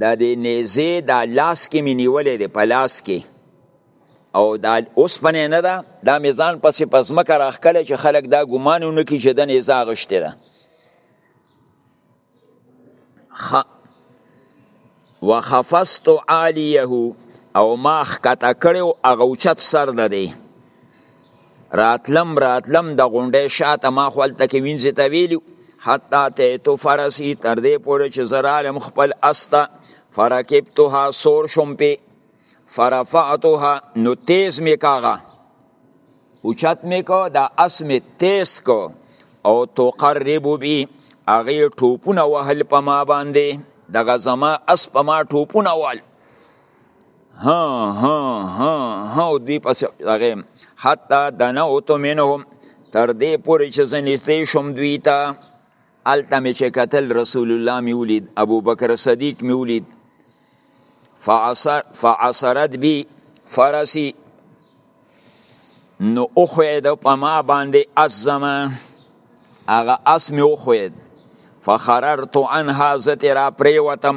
Speaker 1: د دې نیزې دا لاس کې مې نیولې دی په لاس کې او دا اوسپنه نه ده دا مې ځان پسې په ځمکه راښکلی چې خلک دا ګمان ونه کړي چې د نیزه اغشتې ده خ... وخفست عالیه او ما ښکته کړی او هغه اوچت سر ده دی راتلم راتلم د غونډې شاته ما خو هلته کې وینځې ته ویلي حتی تیتو فرسي تر دې پورې چې زه رالم خپل اس ته فرکبتها سور شوم پې فرفعتها نو تیز مې کاغه اوچت مې کو دا اس مې تیز کو او تقرب بي هغې ټوپونه وهل په ما باندې دغه زما اس په ما ټوپونه وهل ها ها ها ها دوی پس هغه حتی دنوت منهم تر دې پورې چې زه نږدې شوم دوی ته هلته مې چې کتل رسول الله مې ولید ابوبکر صدیق مې ولید فعصر فعصرت بي فرسي نو اوخوید په ما باندې ازما هغه اس مې اوخوید فخررت عنها زه ترې راپرېوتم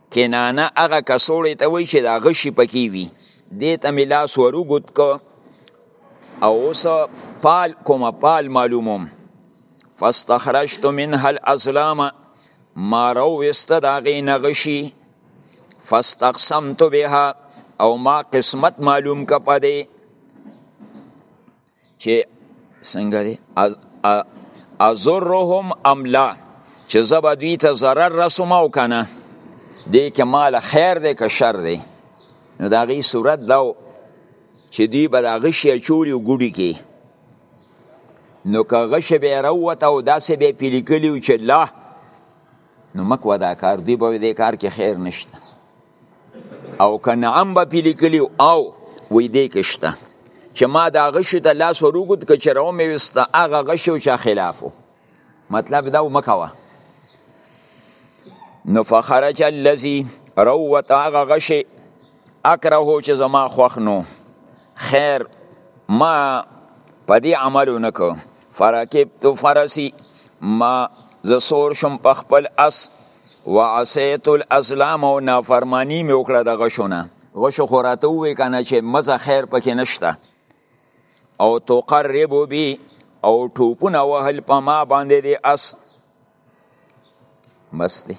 Speaker 1: کنانه هغه کسوړې ته وایي چې دا غشي پکې وي دې ته مې لاس وروګوت که او اوس پال کومه پال معلوموم فاستخرجت منها الازلام ما روست د هغې نه غشي فاستقسمت بها او ما قسمت معلوم که په دې چې څنګه دی ازرهم ام لا چې زبا دوی ته zarar رسوم او کنه دې کې مال خیر دی که شر دی نو دا غي صورت دا چې دوی به دا غشي چوری او ګډي کې نو که غش به روت او داسې به پیلیکلی چې الله نو مکو دا کار دی به دې کار کې خیر نشته او که نعم به پی لیکلی او وی دی کشته چې ما دا غشو ته لاس وروګد که چې راو مې وسته هغه غشو چا خلافو مطلب دا مکوه نو فخرج الذي روت هغه غشي اکرهو چې زما خوښ نو خیر ما په دې عملو نکو فرکبت فرسی ما زه سور شم په خپل اس وعصیت الازلام او نافرمانی مې وکړه د غشونه غشو خو راته ووی کنه چې مزه خیر پکې نشته او تقرب بی او ټوپونه وهل په ما باندې دی اس مستی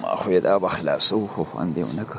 Speaker 1: ما خو دا بخلاصو خو خوندې ونکه